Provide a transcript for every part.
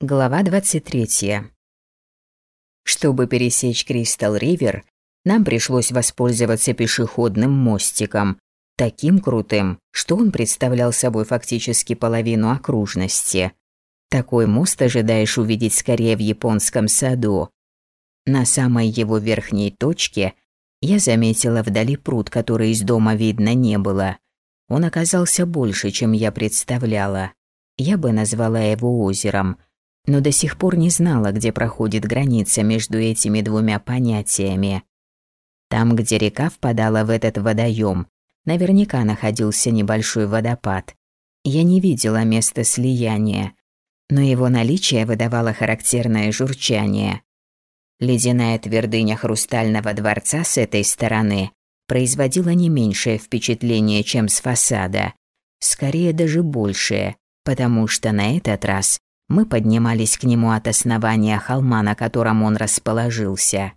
Глава 23. Чтобы пересечь Кристал-Ривер, нам пришлось воспользоваться пешеходным мостиком, таким крутым, что он представлял собой фактически половину окружности. Такой мост ожидаешь увидеть скорее в японском саду. На самой его верхней точке я заметила вдали пруд, который из дома видно не было. Он оказался больше, чем я представляла. Я бы назвала его озером – но до сих пор не знала, где проходит граница между этими двумя понятиями. Там, где река впадала в этот водоем, наверняка находился небольшой водопад. Я не видела места слияния, но его наличие выдавало характерное журчание. Ледяная твердыня хрустального дворца с этой стороны производила не меньшее впечатление, чем с фасада. Скорее даже большее, потому что на этот раз мы поднимались к нему от основания холма, на котором он расположился.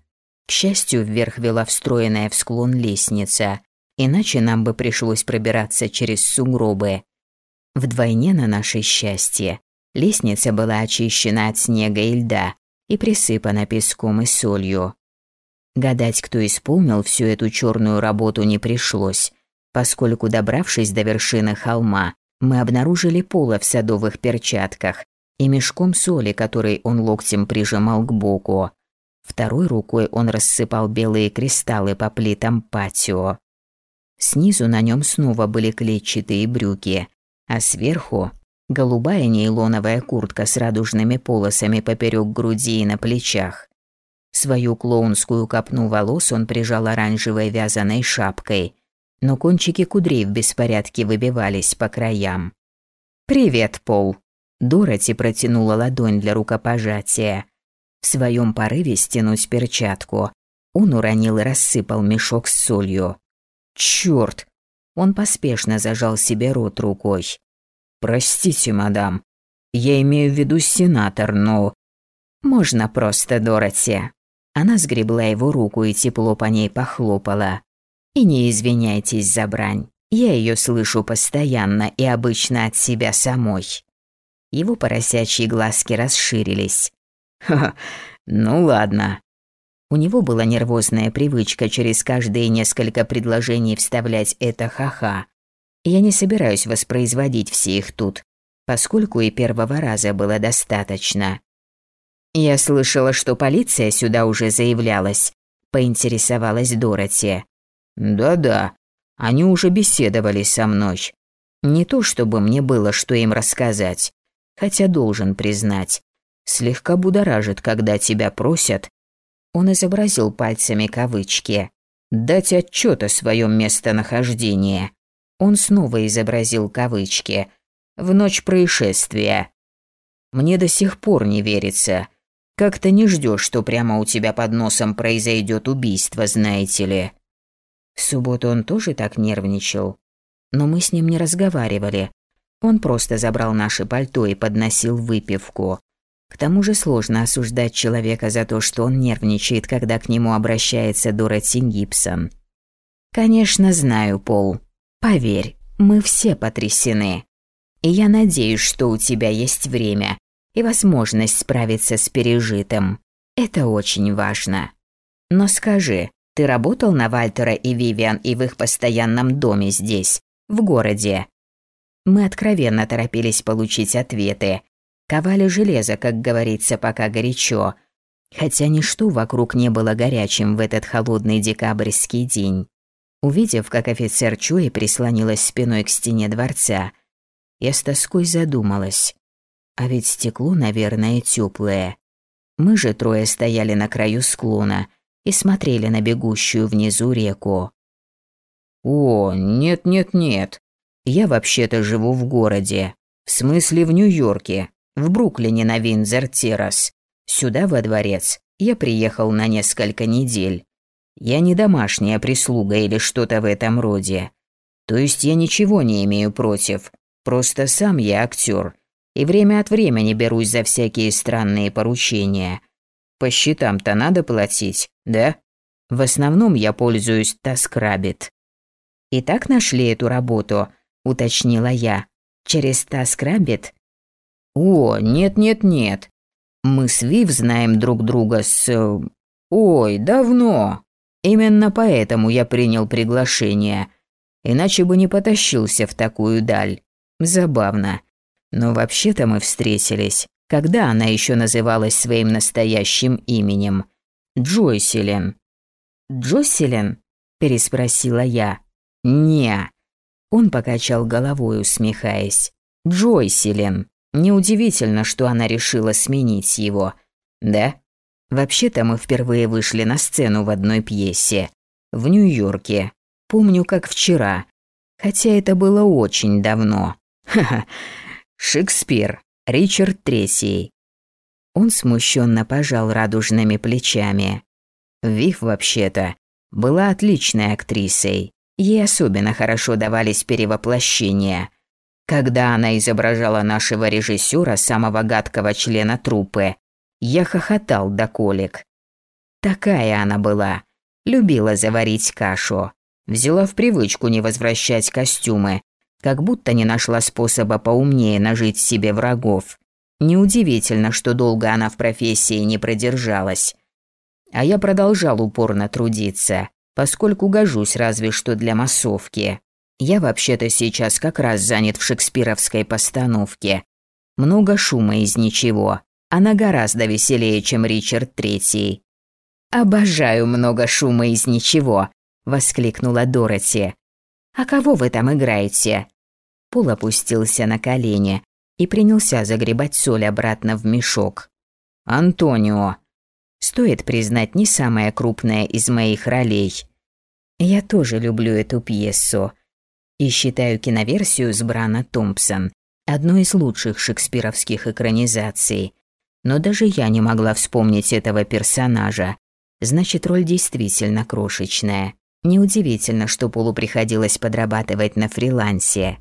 К счастью, вверх вела встроенная в склон лестница, иначе нам бы пришлось пробираться через сугробы. Вдвойне на наше счастье лестница была очищена от снега и льда и присыпана песком и солью. Гадать, кто исполнил всю эту черную работу, не пришлось, поскольку, добравшись до вершины холма, мы обнаружили Пола в садовых перчатках и мешком соли, который он локтем прижимал к боку. Второй рукой он рассыпал белые кристаллы по плитам патио. Снизу на нем снова были клетчатые брюки, а сверху – голубая нейлоновая куртка с радужными полосами поперек груди и на плечах. Свою клоунскую копну волос он прижал оранжевой вязаной шапкой, но кончики кудрей в беспорядке выбивались по краям. «Привет, Пол», Дороти протянула ладонь для рукопожатия. В своем порыве стянуть перчатку, он уронил и рассыпал мешок с солью. Черт! Он поспешно зажал себе рот рукой. «Простите, мадам. Я имею в виду сенатор, но...» «Можно просто, Дороти». Она сгребла его руку и тепло по ней похлопала. «И не извиняйтесь за брань. Я ее слышу постоянно и обычно от себя самой». Его поросячьи глазки расширились. «Ха, ну ладно». У него была нервозная привычка через каждые несколько предложений вставлять это ха-ха. Я не собираюсь воспроизводить все их тут, поскольку и первого раза было достаточно. «Я слышала, что полиция сюда уже заявлялась», – поинтересовалась Дороти. «Да-да, они уже беседовали со мной. Не то чтобы мне было что им рассказать хотя должен признать, слегка будоражит, когда тебя просят. Он изобразил пальцами кавычки. Дать отчет о своем местонахождении. Он снова изобразил кавычки. В ночь происшествия. Мне до сих пор не верится. Как-то не ждешь, что прямо у тебя под носом произойдет убийство, знаете ли. В субботу он тоже так нервничал. Но мы с ним не разговаривали. Он просто забрал наше пальто и подносил выпивку. К тому же сложно осуждать человека за то, что он нервничает, когда к нему обращается Дороти Гибсон. «Конечно, знаю, Пол. Поверь, мы все потрясены. И я надеюсь, что у тебя есть время и возможность справиться с пережитым. Это очень важно. Но скажи, ты работал на Вальтера и Вивиан и в их постоянном доме здесь, в городе?» Мы откровенно торопились получить ответы. Ковали железо, как говорится, пока горячо. Хотя ничто вокруг не было горячим в этот холодный декабрьский день. Увидев, как офицер Чуи прислонилась спиной к стене дворца, я с тоской задумалась. А ведь стекло, наверное, теплое. Мы же трое стояли на краю склона и смотрели на бегущую внизу реку. «О, нет-нет-нет», я вообще-то живу в городе. В смысле в Нью-Йорке. В Бруклине на Виндзор-Террас. Сюда, во дворец, я приехал на несколько недель. Я не домашняя прислуга или что-то в этом роде. То есть я ничего не имею против. Просто сам я актер. И время от времени берусь за всякие странные поручения. По счетам-то надо платить, да? В основном я пользуюсь Таскрабит. И так нашли эту работу –– уточнила я. «Через Таскрабит?» «О, нет-нет-нет. Мы с Вив знаем друг друга с... Ой, давно. Именно поэтому я принял приглашение. Иначе бы не потащился в такую даль. Забавно. Но вообще-то мы встретились, когда она еще называлась своим настоящим именем. Джойселин. «Джойселин?» – переспросила я. «Не». Он покачал головой, усмехаясь. «Джойселин. Неудивительно, что она решила сменить его. Да? Вообще-то мы впервые вышли на сцену в одной пьесе. В Нью-Йорке. Помню, как вчера. Хотя это было очень давно. Ха-ха. Шекспир. Ричард Третий. Он смущенно пожал радужными плечами. Вив, вообще-то, была отличной актрисой. Ей особенно хорошо давались перевоплощения. Когда она изображала нашего режиссера, самого гадкого члена труппы, я хохотал до колик. Такая она была. Любила заварить кашу. Взяла в привычку не возвращать костюмы, как будто не нашла способа поумнее нажить себе врагов. Неудивительно, что долго она в профессии не продержалась. А я продолжал упорно трудиться, поскольку гожусь разве что для массовки. Я вообще-то сейчас как раз занят в шекспировской постановке. Много шума из ничего. Она гораздо веселее, чем Ричард Третий. «Обожаю много шума из ничего», – воскликнула Дороти. «А кого вы там играете?» Пол опустился на колени и принялся загребать соль обратно в мешок. «Антонио», Стоит признать, не самая крупная из моих ролей. Я тоже люблю эту пьесу. И считаю киноверсию с Брана Томпсон одной из лучших шекспировских экранизаций. Но даже я не могла вспомнить этого персонажа. Значит, роль действительно крошечная. Неудивительно, что Полу приходилось подрабатывать на фрилансе.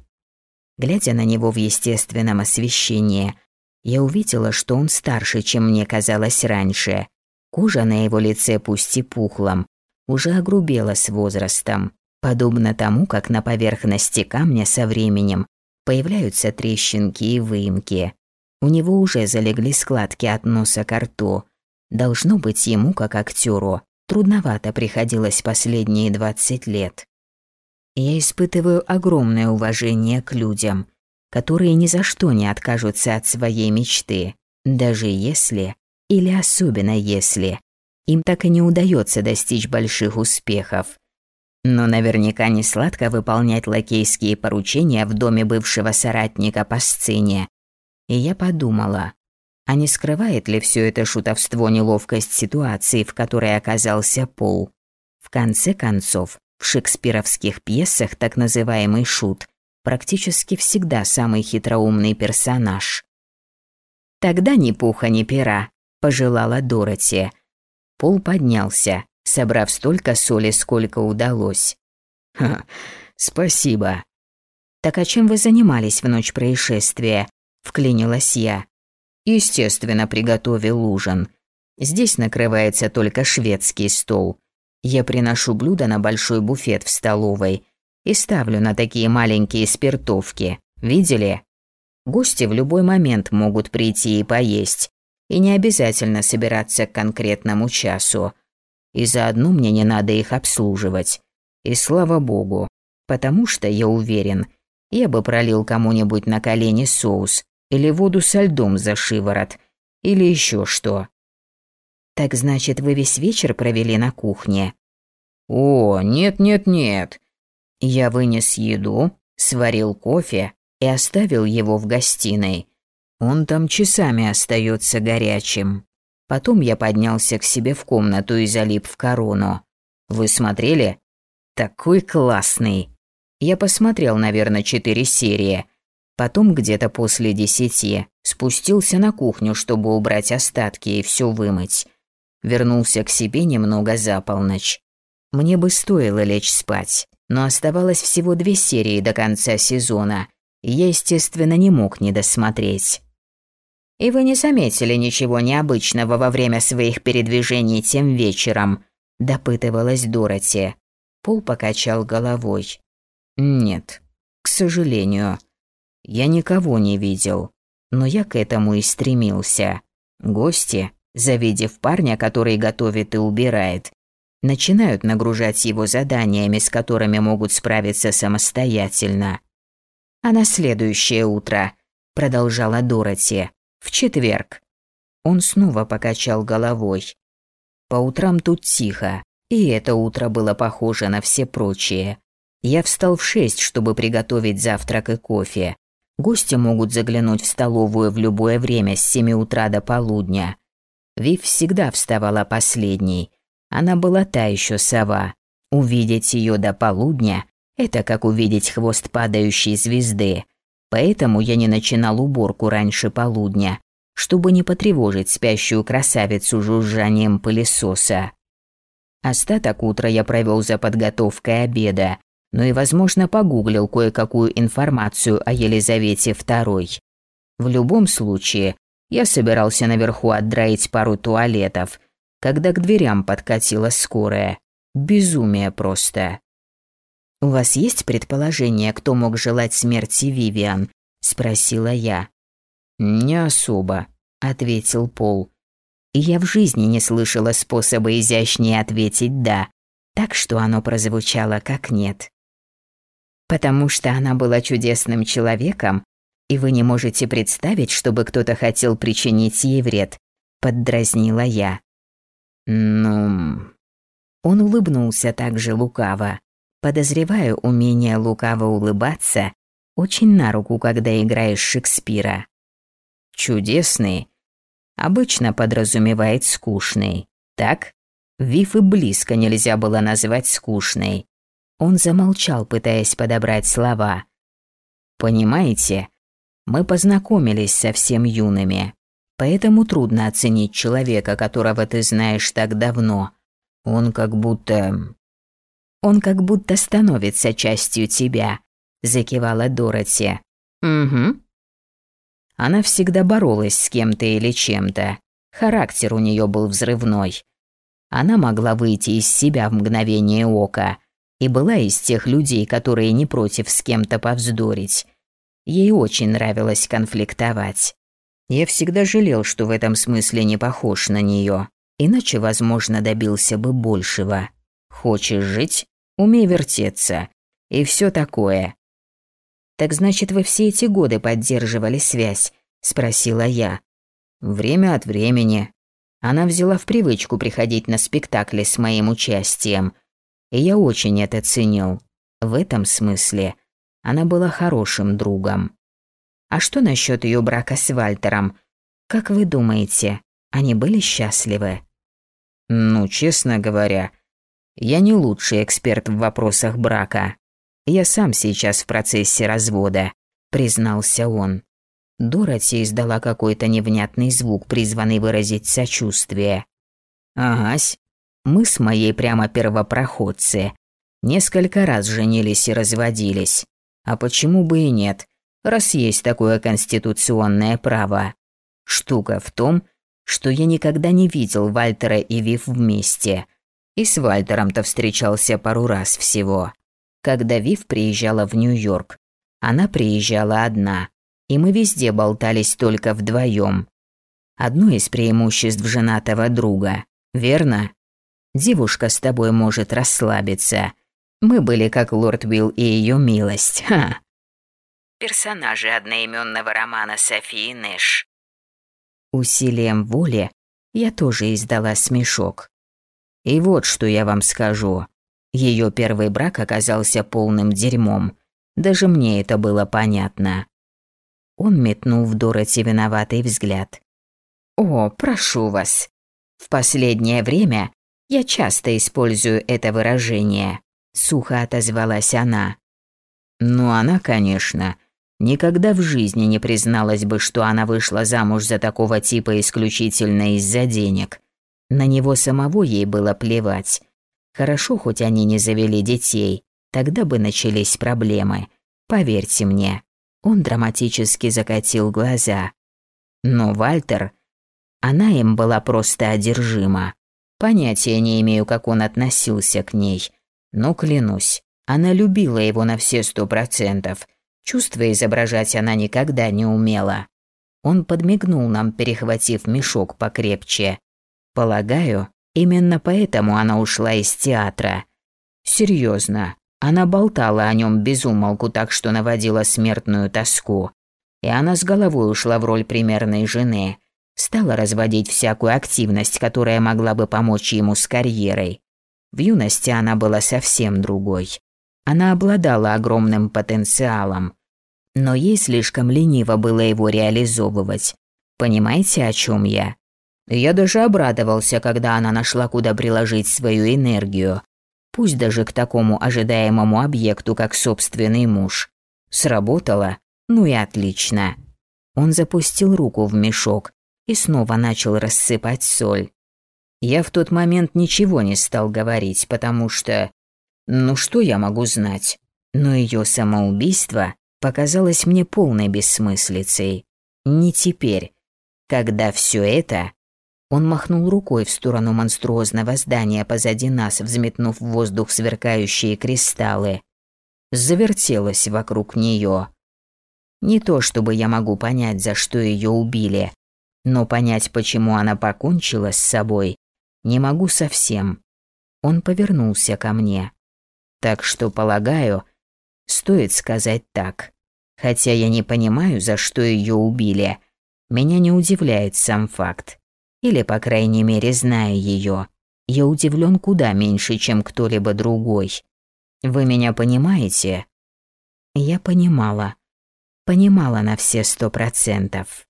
Глядя на него в естественном освещении, я увидела, что он старше, чем мне казалось раньше. Кожа на его лице, пусть и пухлом, уже огрубела с возрастом, подобно тому, как на поверхности камня со временем появляются трещинки и выемки. У него уже залегли складки от носа к рту. Должно быть ему, как актеру, трудновато приходилось последние 20 лет. Я испытываю огромное уважение к людям, которые ни за что не откажутся от своей мечты, даже если или особенно если им так и не удается достичь больших успехов. Но наверняка не сладко выполнять лакейские поручения в доме бывшего соратника по сцене. И я подумала, а не скрывает ли все это шутовство неловкость ситуации, в которой оказался Пол? В конце концов, в шекспировских пьесах так называемый шут практически всегда самый хитроумный персонаж. Тогда ни пуха, ни пера, пожелала Дороти. Пол поднялся, собрав столько соли, сколько удалось. «Ха, спасибо». «Так а чем вы занимались в ночь происшествия?» – вклинилась я. «Естественно, приготовил ужин. Здесь накрывается только шведский стол. Я приношу блюда на большой буфет в столовой и ставлю на такие маленькие спиртовки. Видели? Гости в любой момент могут прийти и поесть и не обязательно собираться к конкретному часу. И заодно мне не надо их обслуживать. И слава богу, потому что, я уверен, я бы пролил кому-нибудь на колени соус или воду со льдом за шиворот, или еще что. Так значит, вы весь вечер провели на кухне? О, нет-нет-нет. Я вынес еду, сварил кофе и оставил его в гостиной. Он там часами остается горячим. Потом я поднялся к себе в комнату и залип в корону. Вы смотрели? Такой классный. Я посмотрел, наверное, четыре серии. Потом где-то после десяти спустился на кухню, чтобы убрать остатки и все вымыть. Вернулся к себе немного за полночь. Мне бы стоило лечь спать, но оставалось всего две серии до конца сезона, и я, естественно, не мог не досмотреть. И вы не заметили ничего необычного во время своих передвижений тем вечером?» – допытывалась Дороти. Пол покачал головой. «Нет, к сожалению. Я никого не видел, но я к этому и стремился. Гости, завидев парня, который готовит и убирает, начинают нагружать его заданиями, с которыми могут справиться самостоятельно. А на следующее утро, продолжала Дороти, в четверг. Он снова покачал головой. По утрам тут тихо, и это утро было похоже на все прочие. Я встал в шесть, чтобы приготовить завтрак и кофе. Гости могут заглянуть в столовую в любое время с семи утра до полудня. Вив всегда вставала последней. Она была та еще сова. Увидеть ее до полудня – это как увидеть хвост падающей звезды. Поэтому я не начинал уборку раньше полудня, чтобы не потревожить спящую красавицу жужжанием пылесоса. Остаток утра я провел за подготовкой обеда, но и, возможно, погуглил кое-какую информацию о Елизавете II. В любом случае, я собирался наверху отдраить пару туалетов, когда к дверям подкатила скорая. Безумие просто. «У вас есть предположение, кто мог желать смерти Вивиан?» – спросила я. «Не особо», – ответил Пол. я в жизни не слышала способа изящнее ответить «да», так что оно прозвучало как «нет» потому что она была чудесным человеком, и вы не можете представить, чтобы кто-то хотел причинить ей вред», – поддразнила я. «Ну...» Он улыбнулся так же лукаво. Подозреваю, умение лукаво улыбаться очень на руку, когда играешь Шекспира. Чудесный обычно подразумевает скучный, так? Вив и близко нельзя было назвать скучной. Он замолчал, пытаясь подобрать слова. «Понимаете, мы познакомились совсем юными, поэтому трудно оценить человека, которого ты знаешь так давно. Он как будто... Он как будто становится частью тебя», – закивала Дороти. «Угу». Она всегда боролась с кем-то или чем-то. Характер у нее был взрывной. Она могла выйти из себя в мгновение ока – и была из тех людей, которые не против с кем-то повздорить. Ей очень нравилось конфликтовать. Я всегда жалел, что в этом смысле не похож на нее, иначе, возможно, добился бы большего. Хочешь жить? Умей вертеться. И все такое. «Так значит, вы все эти годы поддерживали связь?» – спросила я. «Время от времени». Она взяла в привычку приходить на спектакли с моим участием – и я очень это ценил. В этом смысле она была хорошим другом. А что насчет ее брака с Вальтером? Как вы думаете, они были счастливы? Ну, честно говоря, я не лучший эксперт в вопросах брака. Я сам сейчас в процессе развода, признался он. Дороти издала какой-то невнятный звук, призванный выразить сочувствие. «Агась, мы с моей прямо первопроходцы. Несколько раз женились и разводились. А почему бы и нет, раз есть такое конституционное право? Штука в том, что я никогда не видел Вальтера и Вив вместе. И с Вальтером-то встречался пару раз всего. Когда Вив приезжала в Нью-Йорк, она приезжала одна, и мы везде болтались только вдвоем. Одно из преимуществ женатого друга, верно? Девушка с тобой может расслабиться. Мы были как лорд Уилл и ее милость, ха. Персонажи одноименного романа Софии Нэш. Усилием воли я тоже издала смешок. И вот что я вам скажу. Ее первый брак оказался полным дерьмом. Даже мне это было понятно. Он метнул в Дороти виноватый взгляд. «О, прошу вас. В последнее время я часто использую это выражение, сухо отозвалась она. Ну, она, конечно, никогда в жизни не призналась бы, что она вышла замуж за такого типа исключительно из-за денег. На него самого ей было плевать. Хорошо, хоть они не завели детей, тогда бы начались проблемы. Поверьте мне. Он драматически закатил глаза. Но Вальтер, она им была просто одержима. Понятия не имею, как он относился к ней. Но клянусь, она любила его на все сто процентов. Чувства изображать она никогда не умела. Он подмигнул нам, перехватив мешок покрепче. Полагаю, именно поэтому она ушла из театра. Серьезно, она болтала о нем без умолку так, что наводила смертную тоску. И она с головой ушла в роль примерной жены. Стала разводить всякую активность, которая могла бы помочь ему с карьерой. В юности она была совсем другой. Она обладала огромным потенциалом. Но ей слишком лениво было его реализовывать. Понимаете, о чем я? Я даже обрадовался, когда она нашла, куда приложить свою энергию. Пусть даже к такому ожидаемому объекту, как собственный муж. Сработало? Ну и отлично. Он запустил руку в мешок и снова начал рассыпать соль. Я в тот момент ничего не стал говорить, потому что... Ну что я могу знать? Но ее самоубийство показалось мне полной бессмыслицей. Не теперь, когда все это... Он махнул рукой в сторону монструозного здания позади нас, взметнув в воздух сверкающие кристаллы. Завертелось вокруг нее. Не то чтобы я могу понять, за что ее убили, но понять, почему она покончила с собой, не могу совсем. Он повернулся ко мне. Так что, полагаю, стоит сказать так. Хотя я не понимаю, за что ее убили, меня не удивляет сам факт. Или, по крайней мере, зная ее, я удивлен куда меньше, чем кто-либо другой. Вы меня понимаете? Я понимала. Понимала на все сто процентов.